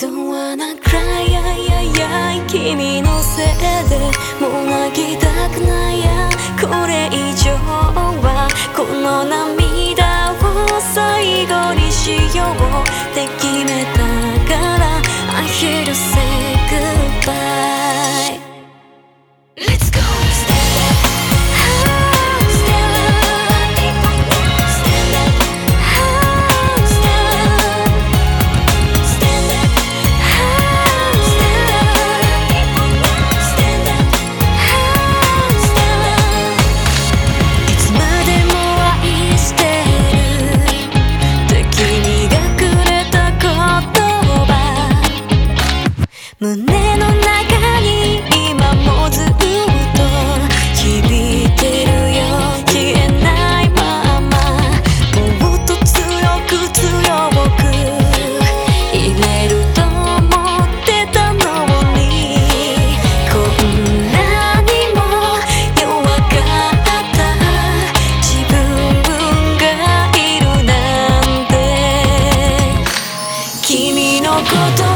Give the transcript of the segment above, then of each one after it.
Don't wanna cry, ay, ay, ay 君のせいでもう泣きたくないやこれ以上はこの涙を最後にしよう。って決めたから I hear you say poco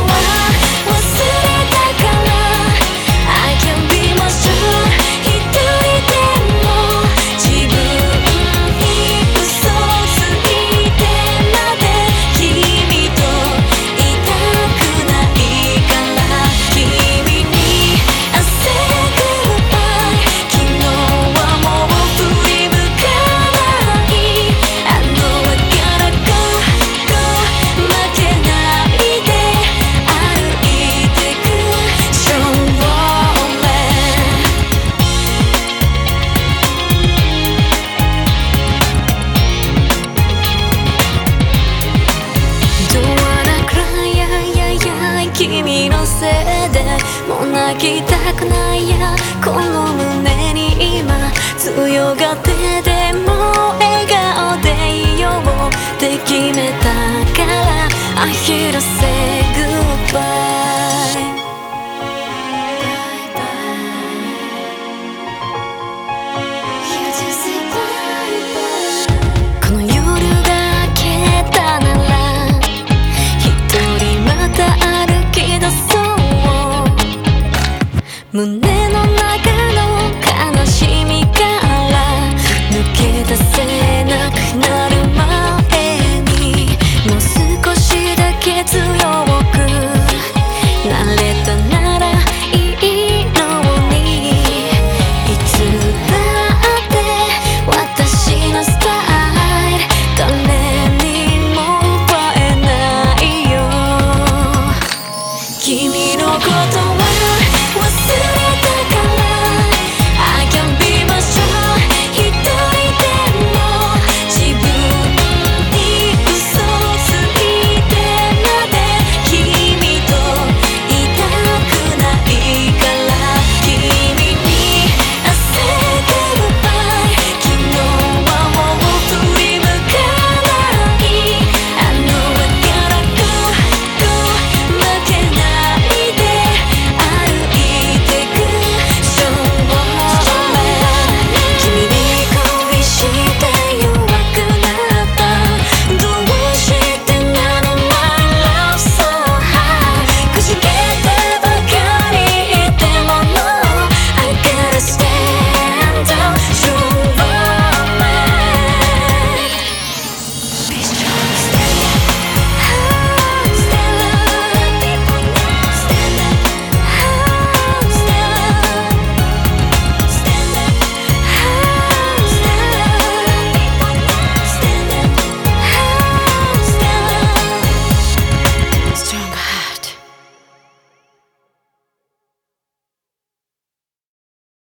もう泣きたくないや。この胸に今強がってでも笑顔でいよう。って決めたからアヒル say goodbye